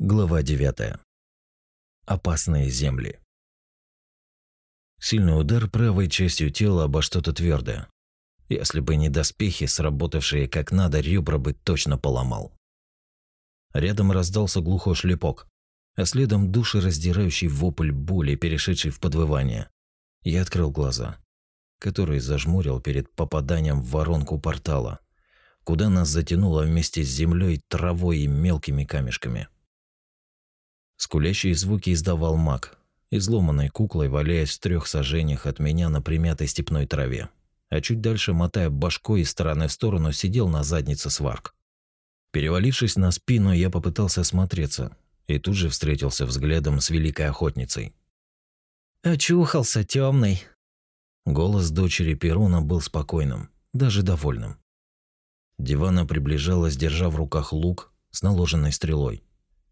Глава 9. Опасные земли. Сильный удар правой частью тела обо что-то твердое. Если бы не доспехи, сработавшие как надо, ребра бы точно поломал. Рядом раздался глухой шлепок, а следом душераздирающий вопль боли, перешедший в подвывание. Я открыл глаза, которые зажмурил перед попаданием в воронку портала, куда нас затянуло вместе с землей, травой и мелкими камешками. Скулящие звуки издавал маг, изломанной куклой валяясь в трех сажениях от меня на примятой степной траве. А чуть дальше, мотая башкой из стороны в сторону, сидел на заднице сварк. Перевалившись на спину, я попытался осмотреться и тут же встретился взглядом с великой охотницей. «Очухался, темный. Голос дочери Перуна был спокойным, даже довольным. Дивана приближалась, держа в руках лук с наложенной стрелой.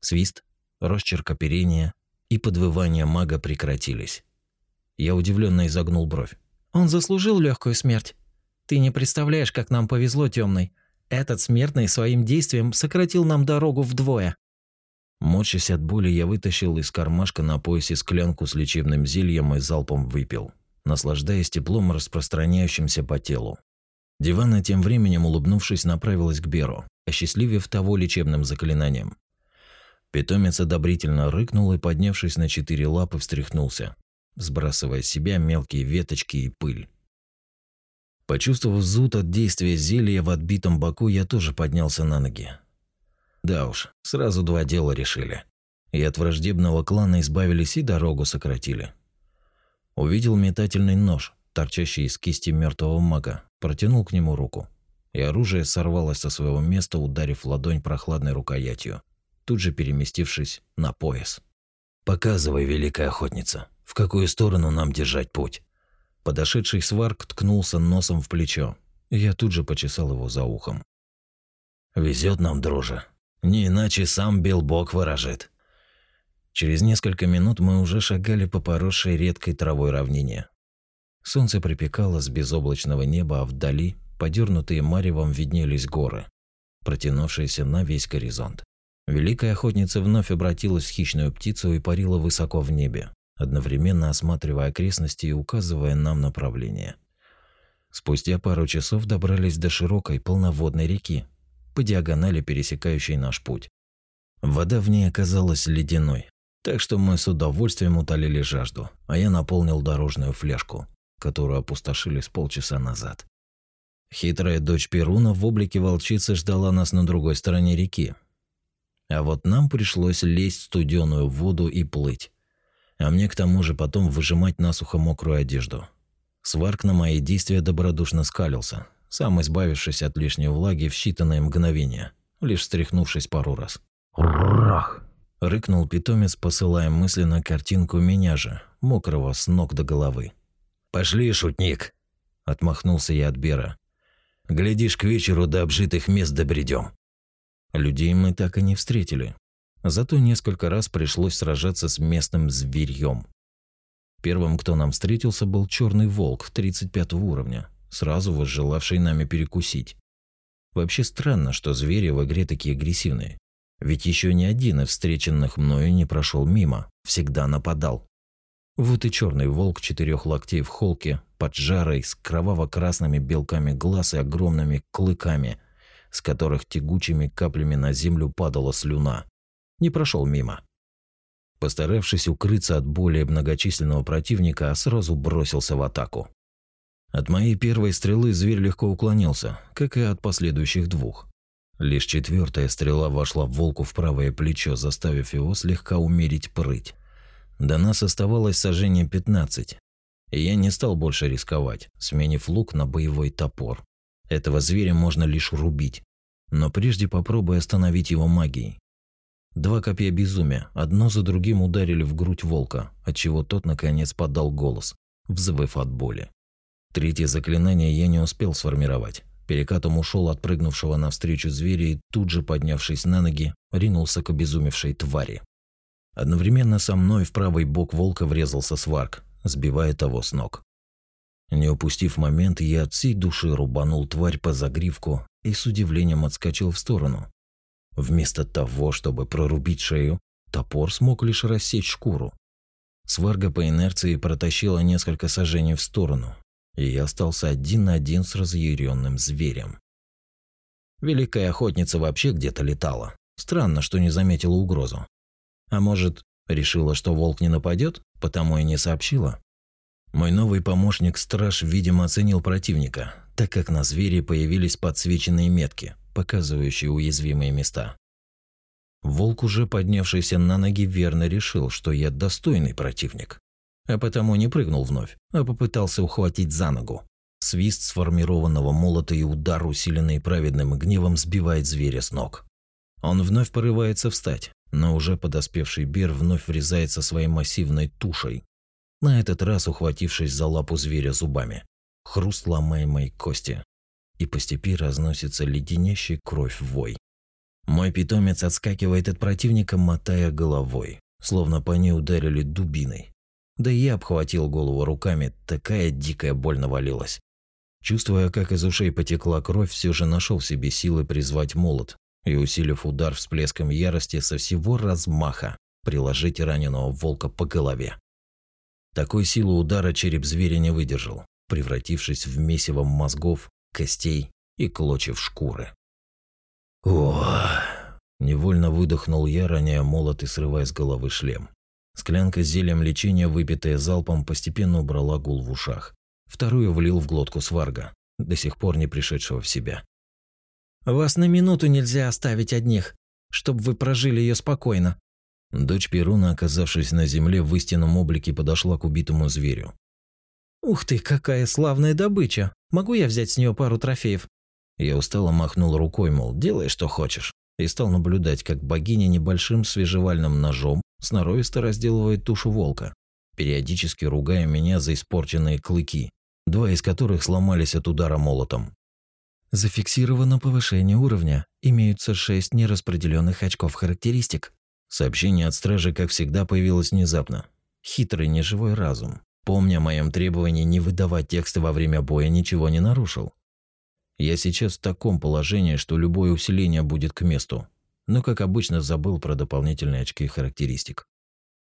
Свист, росчерк оперения и подвывание мага прекратились. Я удивленно изогнул бровь. Он заслужил легкую смерть. Ты не представляешь, как нам повезло, темный. Этот смертный своим действием сократил нам дорогу вдвое. Морщась от боли, я вытащил из кармашка на поясе склянку с лечебным зельем и залпом выпил, наслаждаясь теплом, распространяющимся по телу. Дивана тем временем, улыбнувшись, направилась к Беру, осчастливив того лечебным заклинанием. Питомец одобрительно рыкнул и, поднявшись на четыре лапы, встряхнулся, сбрасывая с себя мелкие веточки и пыль. Почувствовав зуд от действия зелья в отбитом боку, я тоже поднялся на ноги. Да уж, сразу два дела решили. И от враждебного клана избавились, и дорогу сократили. Увидел метательный нож, торчащий из кисти мертвого мага, протянул к нему руку. И оружие сорвалось со своего места, ударив ладонь прохладной рукоятью тут же переместившись на пояс. «Показывай, великая охотница, в какую сторону нам держать путь?» Подошедший сварк ткнулся носом в плечо. Я тут же почесал его за ухом. Везет нам, друже. Не иначе сам Белбок ворожит». Через несколько минут мы уже шагали по поросшей редкой травой равнине. Солнце припекало с безоблачного неба, а вдали, подернутые маревом, виднелись горы, протянувшиеся на весь горизонт. Великая охотница вновь обратилась в хищную птицу и парила высоко в небе, одновременно осматривая окрестности и указывая нам направление. Спустя пару часов добрались до широкой полноводной реки, по диагонали пересекающей наш путь. Вода в ней оказалась ледяной, так что мы с удовольствием утолили жажду, а я наполнил дорожную фляжку, которую опустошили с полчаса назад. Хитрая дочь Перуна в облике волчицы ждала нас на другой стороне реки, а вот нам пришлось лезть в студеную воду и плыть. А мне к тому же потом выжимать насухо мокрую одежду. Сварк на мои действия добродушно скалился, сам избавившись от лишней влаги в считанные мгновения, лишь встряхнувшись пару раз. «Рах!» – рыкнул питомец, посылая мысленно картинку меня же, мокрого с ног до головы. «Пошли, шутник!» – отмахнулся я от Бера. «Глядишь, к вечеру до обжитых мест добредем. Людей мы так и не встретили. Зато несколько раз пришлось сражаться с местным зверьем. Первым, кто нам встретился, был черный волк 35 уровня, сразу возжелавший нами перекусить. Вообще странно, что звери в игре такие агрессивные. Ведь еще ни один из встреченных мною не прошел мимо, всегда нападал. Вот и черный волк четырех локтей в холке, под жарой, с кроваво-красными белками глаз и огромными клыками – с которых тягучими каплями на землю падала слюна, не прошел мимо. Постаравшись укрыться от более многочисленного противника, сразу бросился в атаку. От моей первой стрелы зверь легко уклонился, как и от последующих двух. Лишь четвертая стрела вошла в волку в правое плечо, заставив его слегка умерить прыть. До нас оставалось сожжение 15, и я не стал больше рисковать, сменив лук на боевой топор. Этого зверя можно лишь рубить, но прежде попробуй остановить его магией. Два копья безумия, одно за другим ударили в грудь волка, отчего тот наконец подал голос, взвыв от боли. Третье заклинание я не успел сформировать. Перекатом ушел от прыгнувшего навстречу зверя и тут же, поднявшись на ноги, ринулся к обезумевшей твари. Одновременно со мной в правый бок волка врезался сварк, сбивая того с ног. Не упустив момент, я от всей души рубанул тварь по загривку и с удивлением отскочил в сторону. Вместо того, чтобы прорубить шею, топор смог лишь рассечь шкуру. Сварга по инерции протащила несколько сажений в сторону, и я остался один на один с разъяренным зверем. Великая охотница вообще где-то летала. Странно, что не заметила угрозу. А может, решила, что волк не нападет, потому и не сообщила? Мой новый помощник-страж, видимо, оценил противника, так как на звере появились подсвеченные метки, показывающие уязвимые места. Волк, уже поднявшийся на ноги, верно решил, что я достойный противник. А потому не прыгнул вновь, а попытался ухватить за ногу. Свист сформированного молота и удар, усиленный праведным гневом, сбивает зверя с ног. Он вновь порывается встать, но уже подоспевший Бер вновь врезается своей массивной тушей, на этот раз ухватившись за лапу зверя зубами. Хруст ломаемой кости. И по степи разносится леденящий кровь вой. Мой питомец отскакивает от противника, мотая головой, словно по ней ударили дубиной. Да и я обхватил голову руками, такая дикая боль навалилась. Чувствуя, как из ушей потекла кровь, все же нашел в себе силы призвать молот и, усилив удар всплеском ярости со всего размаха, приложить раненого волка по голове. Такой силы удара череп зверя не выдержал, превратившись в месиво мозгов, костей и клочев шкуры. О! Невольно выдохнул я, роняя молот и срывая с головы шлем. Склянка с зельем лечения, выпитая залпом, постепенно убрала гул в ушах. Вторую влил в глотку сварга, до сих пор не пришедшего в себя. «Вас на минуту нельзя оставить одних, чтобы вы прожили ее спокойно». Дочь Перуна, оказавшись на земле, в истинном облике подошла к убитому зверю. «Ух ты, какая славная добыча! Могу я взять с нее пару трофеев?» Я устало махнул рукой, мол, делай, что хочешь, и стал наблюдать, как богиня небольшим свежевальным ножом сноровисто разделывает тушу волка, периодически ругая меня за испорченные клыки, два из которых сломались от удара молотом. Зафиксировано повышение уровня. Имеются шесть нераспределенных очков характеристик. Сообщение от стражи, как всегда, появилось внезапно. Хитрый неживой разум, помня о моем требовании не выдавать тексты во время боя, ничего не нарушил. Я сейчас в таком положении, что любое усиление будет к месту. Но, как обычно, забыл про дополнительные очки характеристик.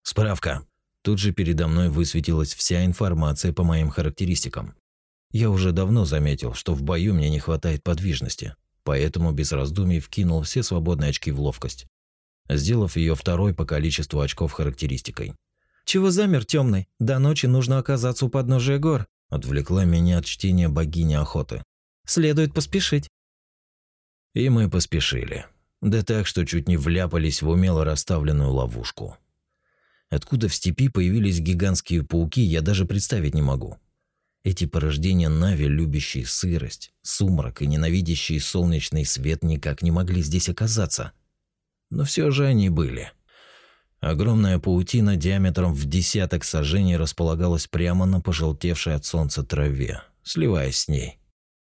Справка. Тут же передо мной высветилась вся информация по моим характеристикам. Я уже давно заметил, что в бою мне не хватает подвижности, поэтому без раздумий вкинул все свободные очки в ловкость, сделав ее второй по количеству очков характеристикой. «Чего замер, темный? До ночи нужно оказаться у подножия гор», отвлекла меня от чтения богини охоты. Следует поспешить. И мы поспешили. Да так, что чуть не вляпались в умело расставленную ловушку. Откуда в степи появились гигантские пауки, я даже представить не могу. Эти порождения Нави, любящие сырость, сумрак и ненавидящие солнечный свет, никак не могли здесь оказаться. Но все же они были. Огромная паутина диаметром в десяток сажений располагалась прямо на пожелтевшей от солнца траве, сливаясь с ней.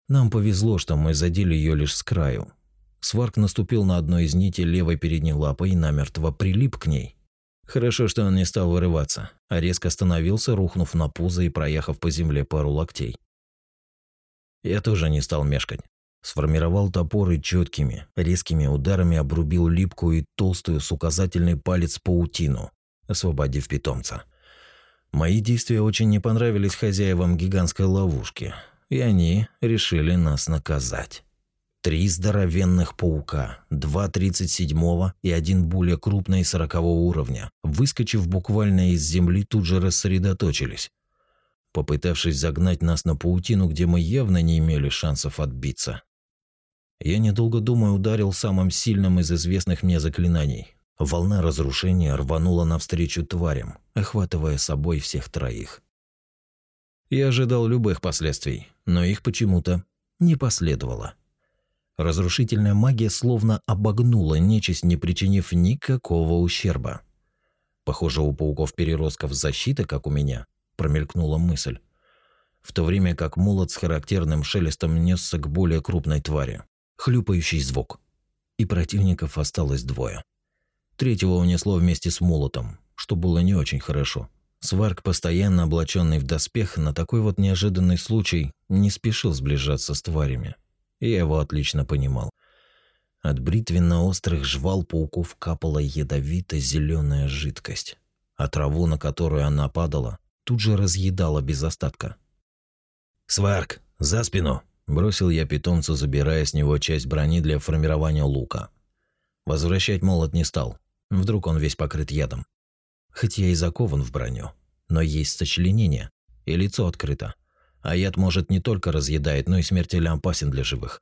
Нам повезло, что мы задели ее лишь с краю. Сварк наступил на одну из нитей левой передней лапой и намертво прилип к ней. Хорошо, что он не стал вырываться, а резко остановился, рухнув на пузо и проехав по земле пару локтей. Я тоже не стал мешкать. Сформировал топор и четкими, резкими ударами обрубил липкую и толстую с указательный палец паутину, освободив питомца. Мои действия очень не понравились хозяевам гигантской ловушки, и они решили нас наказать. Три здоровенных паука, два тридцать седьмого и один более крупный сорокового уровня, выскочив буквально из земли, тут же рассредоточились, попытавшись загнать нас на паутину, где мы явно не имели шансов отбиться. Я, недолго думая, ударил самым сильным из известных мне заклинаний. Волна разрушения рванула навстречу тварям, охватывая собой всех троих. Я ожидал любых последствий, но их почему-то не последовало. Разрушительная магия словно обогнула нечисть, не причинив никакого ущерба. Похоже, у пауков-переростков защита, как у меня, промелькнула мысль. В то время как молот с характерным шелестом несся к более крупной твари. Хлюпающий звук. И противников осталось двое. Третьего унесло вместе с молотом, что было не очень хорошо. Сварк, постоянно облаченный в доспех, на такой вот неожиданный случай не спешил сближаться с тварями. Я его отлично понимал. От бритвенно-острых жвал пауков капала ядовито-зеленая жидкость, а траву, на которую она падала, тут же разъедала без остатка. «Сварк, за спину!» – бросил я питомцу, забирая с него часть брони для формирования лука. Возвращать молот не стал, вдруг он весь покрыт ядом. Хоть я и закован в броню, но есть сочленение, и лицо открыто. А яд, может, не только разъедает, но и смертельно опасен для живых.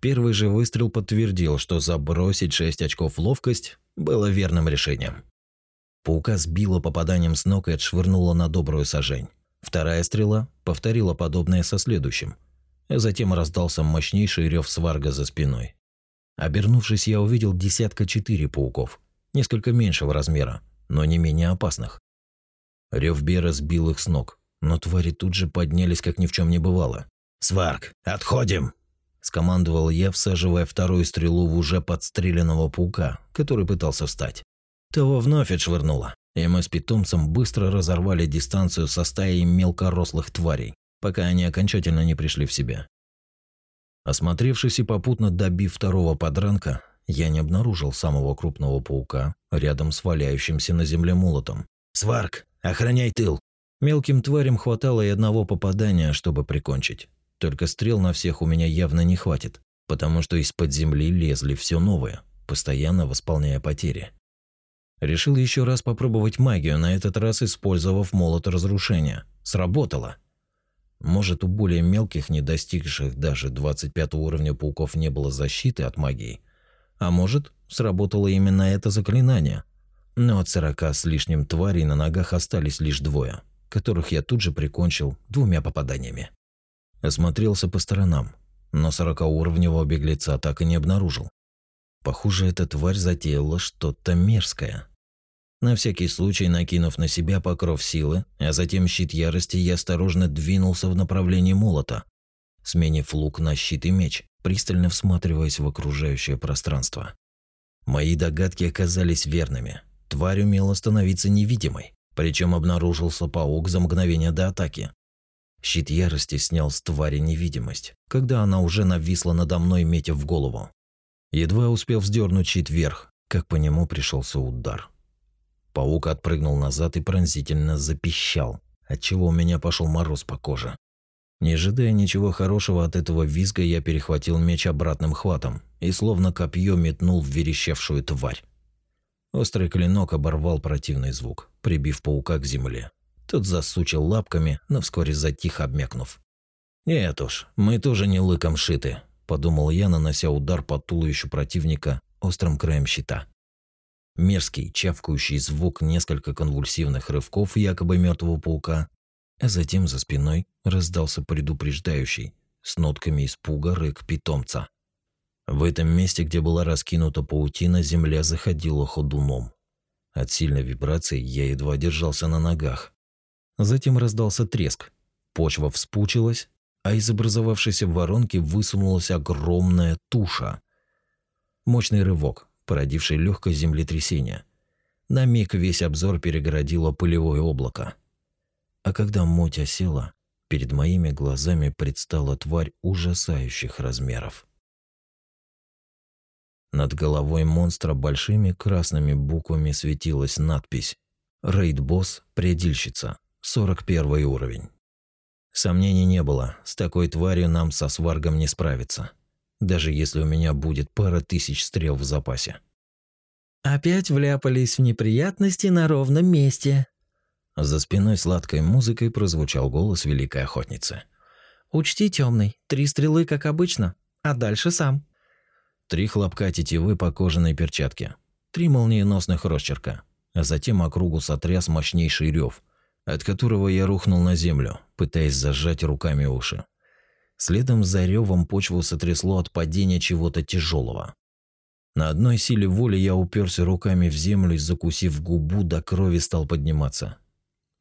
Первый же выстрел подтвердил, что забросить 6 очков ловкость было верным решением. Паука сбила попаданием с ног и отшвырнула на добрую сажень. Вторая стрела повторила подобное со следующим. А затем раздался мощнейший рев сварга за спиной. Обернувшись, я увидел десятка четыре пауков, несколько меньшего размера, но не менее опасных. Рев Бера сбил их с ног, но твари тут же поднялись, как ни в чем не бывало. «Сварг, отходим!» скомандовал я, всаживая вторую стрелу в уже подстреленного паука, который пытался встать. Того вновь отшвырнуло, и мы с питомцем быстро разорвали дистанцию со стаей мелкорослых тварей, пока они окончательно не пришли в себя. Осмотревшись и попутно добив второго подранка, я не обнаружил самого крупного паука рядом с валяющимся на земле молотом. «Сварк, охраняй тыл!» Мелким тварям хватало и одного попадания, чтобы прикончить. Только стрел на всех у меня явно не хватит, потому что из-под земли лезли все новые, постоянно восполняя потери. Решил еще раз попробовать магию, на этот раз использовав молот разрушения. Сработало. Может, у более мелких, не достигших даже 25 уровня пауков не было защиты от магии. А может, сработало именно это заклинание. Но от 40 с лишним тварей на ногах остались лишь двое, которых я тут же прикончил двумя попаданиями. Осмотрелся по сторонам, но сорокауровневого беглеца так и не обнаружил. Похоже, эта тварь затеяла что-то мерзкое. На всякий случай, накинув на себя покров силы, а затем щит ярости, я осторожно двинулся в направлении молота, сменив лук на щит и меч, пристально всматриваясь в окружающее пространство. Мои догадки оказались верными. Тварь умела становиться невидимой, причем обнаружился паук за мгновение до атаки. Щит ярости снял с твари невидимость, когда она уже нависла надо мной, метя в голову. Едва успел вздернуть щит вверх, как по нему пришелся удар. Паук отпрыгнул назад и пронзительно запищал, отчего у меня пошел мороз по коже. Не ожидая ничего хорошего от этого визга, я перехватил меч обратным хватом и словно копье метнул в верещавшую тварь. Острый клинок оборвал противный звук, прибив паука к земле. Тот засучил лапками, но вскоре затих, обмякнув. «Нет уж, мы тоже не лыком шиты», – подумал я, нанося удар по туловищу противника острым краем щита. Мерзкий, чавкающий звук, несколько конвульсивных рывков якобы мертвого паука, а затем за спиной раздался предупреждающий, с нотками испуга рык питомца. В этом месте, где была раскинута паутина, земля заходила ходуном. От сильной вибрации я едва держался на ногах. Затем раздался треск. Почва вспучилась, а из образовавшейся воронки высунулась огромная туша. Мощный рывок, породивший легкое землетрясение. На миг весь обзор перегородило пылевое облако. А когда муть осела, перед моими глазами предстала тварь ужасающих размеров. Над головой монстра большими красными буквами светилась надпись «Рейд-босс, предельщица». 41 уровень. Сомнений не было, с такой тварью нам со сваргом не справиться, даже если у меня будет пара тысяч стрел в запасе. Опять вляпались в неприятности на ровном месте. За спиной сладкой музыкой прозвучал голос великой охотницы. Учти, темный, три стрелы, как обычно, а дальше сам. Три хлопка тетивы по кожаной перчатке, три молниеносных росчерка, а затем округу сотряс мощнейший рев – от которого я рухнул на землю, пытаясь зажать руками уши. Следом за ревом почву сотрясло от падения чего-то тяжелого. На одной силе воли я уперся руками в землю и, закусив губу, до крови стал подниматься.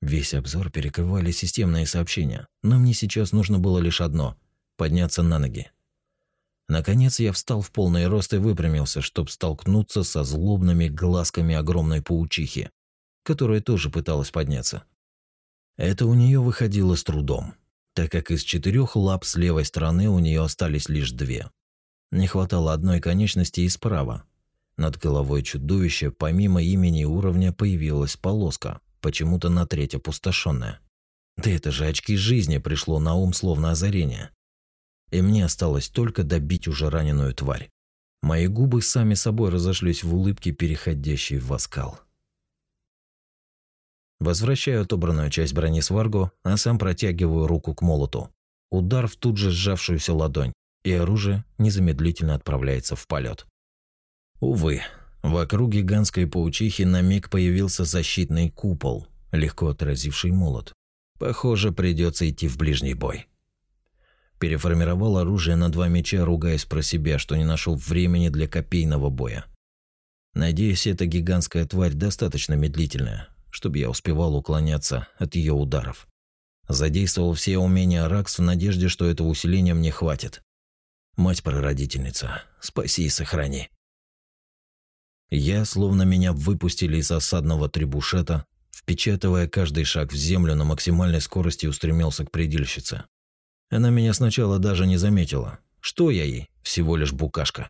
Весь обзор перекрывали системные сообщения, но мне сейчас нужно было лишь одно – подняться на ноги. Наконец я встал в полный рост и выпрямился, чтобы столкнуться со злобными глазками огромной паучихи, которая тоже пыталась подняться. Это у нее выходило с трудом, так как из четырех лап с левой стороны у нее остались лишь две. Не хватало одной конечности и справа. Над головой чудовища, помимо имени и уровня, появилась полоска, почему-то на треть опустошенная. Да это же очки жизни пришло на ум словно озарение. И мне осталось только добить уже раненую тварь. Мои губы сами собой разошлись в улыбке, переходящей в оскал. Возвращаю отобранную часть брони сваргу, а сам протягиваю руку к молоту. Удар в тут же сжавшуюся ладонь, и оружие незамедлительно отправляется в полет. Увы, вокруг гигантской паучихи на миг появился защитный купол, легко отразивший молот. Похоже, придется идти в ближний бой. Переформировал оружие на два меча, ругаясь про себя, что не нашел времени для копейного боя. Надеюсь, эта гигантская тварь достаточно медлительная, чтобы я успевал уклоняться от ее ударов. Задействовал все умения Ракс в надежде, что этого усиления мне хватит. Мать-прародительница, спаси и сохрани. Я, словно меня выпустили из осадного трибушета, впечатывая каждый шаг в землю на максимальной скорости устремился к предельщице. Она меня сначала даже не заметила. Что я ей? Всего лишь букашка.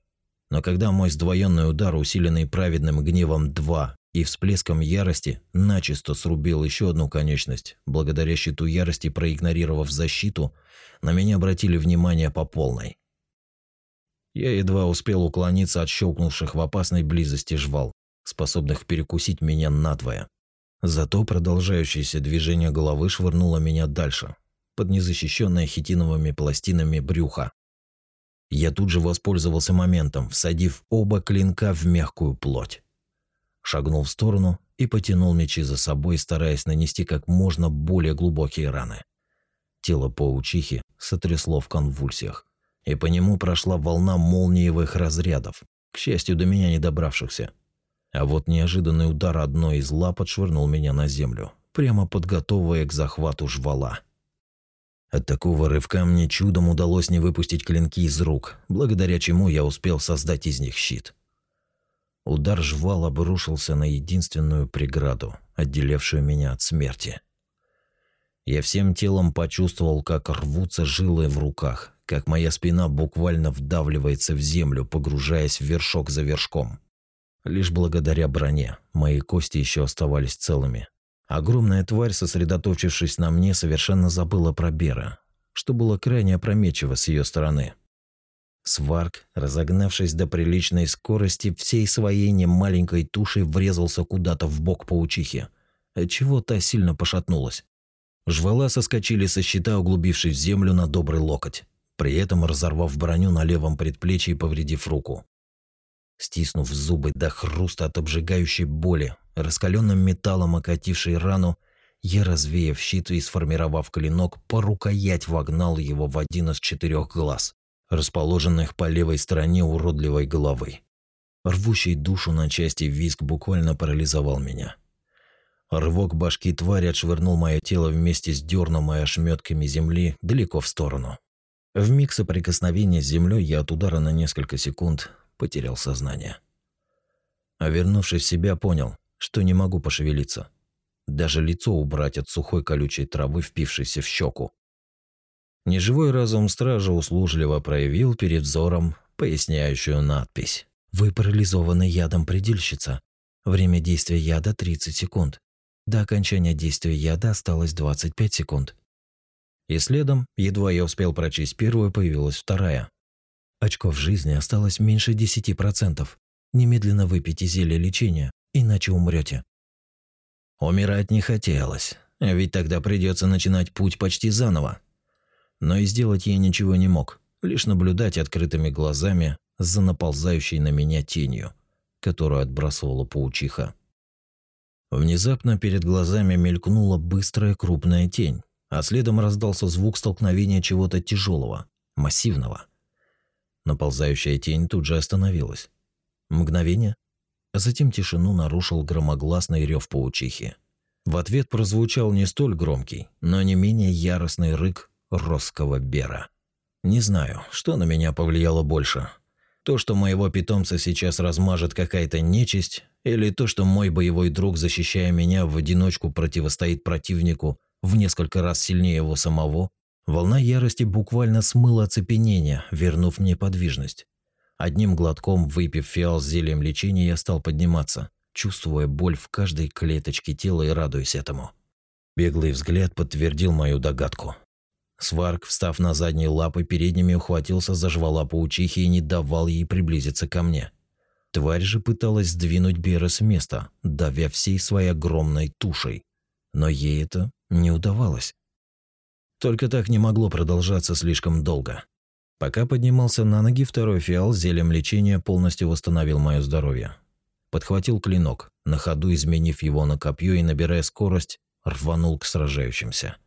Но когда мой сдвоенный удар, усиленный праведным гневом 2 и всплеском ярости, начисто срубил еще одну конечность, благодаря щиту ярости проигнорировав защиту, на меня обратили внимание по полной. Я едва успел уклониться от щелкнувших в опасной близости жвал, способных перекусить меня надвое. Зато продолжающееся движение головы швырнуло меня дальше, под незащищенное хитиновыми пластинами брюха. Я тут же воспользовался моментом, всадив оба клинка в мягкую плоть. Шагнул в сторону и потянул мечи за собой, стараясь нанести как можно более глубокие раны. Тело паучихи сотрясло в конвульсиях, и по нему прошла волна молниевых разрядов, к счастью, до меня не добравшихся. А вот неожиданный удар одной из лап отшвырнул меня на землю, прямо подготовывая к захвату жвала. От такого рывка мне чудом удалось не выпустить клинки из рук, благодаря чему я успел создать из них щит. Удар жвал обрушился на единственную преграду, отделявшую меня от смерти. Я всем телом почувствовал, как рвутся жилы в руках, как моя спина буквально вдавливается в землю, погружаясь в вершок за вершком. Лишь благодаря броне мои кости еще оставались целыми. Огромная тварь, сосредоточившись на мне, совершенно забыла про Бера, что было крайне опрометчиво с ее стороны. Сварк, разогнавшись до приличной скорости, всей своей немаленькой тушей врезался куда-то в бок паучихи, отчего та сильно пошатнулась. Жвала соскочили со щита, углубившись в землю на добрый локоть, при этом разорвав броню на левом предплечье и повредив руку. Стиснув зубы до хруста от обжигающей боли, раскаленным металлом окатившей рану, я, развеяв щит и сформировав клинок, по рукоять вогнал его в один из четырех глаз, расположенных по левой стороне уродливой головы. Рвущий душу на части визг буквально парализовал меня. Рывок башки твари отшвырнул мое тело вместе с дерном и ошметками земли далеко в сторону. В миг соприкосновения с землей я от удара на несколько секунд потерял сознание. А вернувшись в себя, понял, что не могу пошевелиться. Даже лицо убрать от сухой колючей травы, впившейся в щеку. Неживой разум стража услужливо проявил перед взором поясняющую надпись. «Вы парализованы ядом предельщица. Время действия яда 30 секунд. До окончания действия яда осталось 25 секунд». И следом, едва я успел прочесть первую, появилась вторая. Очков жизни осталось меньше 10%. Немедленно выпейте зелье лечения, иначе умрете. Умирать не хотелось, ведь тогда придется начинать путь почти заново. Но и сделать я ничего не мог, лишь наблюдать открытыми глазами за наползающей на меня тенью, которую отбрасывала паучиха. Внезапно перед глазами мелькнула быстрая крупная тень, а следом раздался звук столкновения чего-то тяжелого, массивного. Наползающая тень тут же остановилась. Мгновение, а затем тишину нарушил громогласный рев паучихи. В ответ прозвучал не столь громкий, но не менее яростный рык росского бера. Не знаю, что на меня повлияло больше. То, что моего питомца сейчас размажет какая-то нечисть, или то, что мой боевой друг, защищая меня, в одиночку противостоит противнику в несколько раз сильнее его самого, Волна ярости буквально смыла оцепенение, вернув мне подвижность. Одним глотком, выпив фиал с зельем лечения, я стал подниматься, чувствуя боль в каждой клеточке тела и радуясь этому. Беглый взгляд подтвердил мою догадку. Сварк, встав на задние лапы, передними ухватился за жвала паучихи и не давал ей приблизиться ко мне. Тварь же пыталась сдвинуть Бера с места, давя всей своей огромной тушей. Но ей это не удавалось. Только так не могло продолжаться слишком долго. Пока поднимался на ноги, второй фиал зельем лечения полностью восстановил мое здоровье. Подхватил клинок, на ходу изменив его на копье и, набирая скорость, рванул к сражающимся.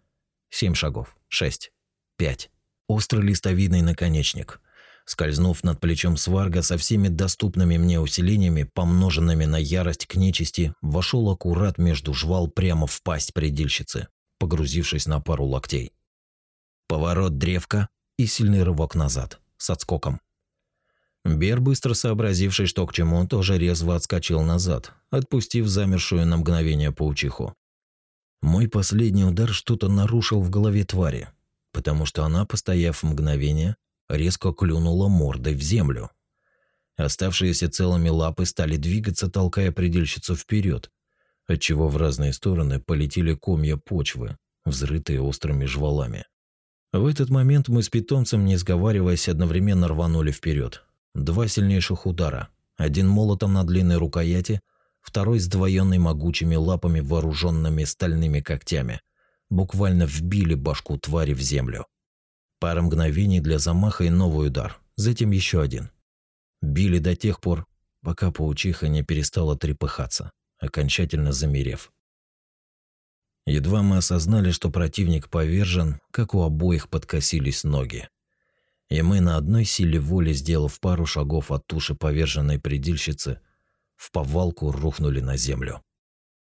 Семь шагов. Шесть. Пять. Острый листовидный наконечник. Скользнув над плечом сварга со всеми доступными мне усилениями, помноженными на ярость к нечисти, вошел аккурат между жвал прямо в пасть предельщицы, погрузившись на пару локтей. Поворот древка, и сильный рывок назад, с отскоком. Бер, быстро сообразивший, что к чему, тоже резво отскочил назад, отпустив замершую на мгновение паучиху. Мой последний удар что-то нарушил в голове твари, потому что она, постояв мгновение, резко клюнула мордой в землю. Оставшиеся целыми лапы стали двигаться, толкая предельщицу вперед, отчего в разные стороны полетели комья почвы, взрытые острыми жвалами. В этот момент мы с питомцем, не сговариваясь, одновременно рванули вперед. Два сильнейших удара. Один молотом на длинной рукояти, второй сдвоенный могучими лапами, вооруженными стальными когтями. Буквально вбили башку твари в землю. Пара мгновений для замаха и новый удар, затем еще один. Били до тех пор, пока паучиха не перестала трепыхаться, окончательно замерев. Едва мы осознали, что противник повержен, как у обоих подкосились ноги. И мы на одной силе воли, сделав пару шагов от туши поверженной предельщицы, в повалку рухнули на землю.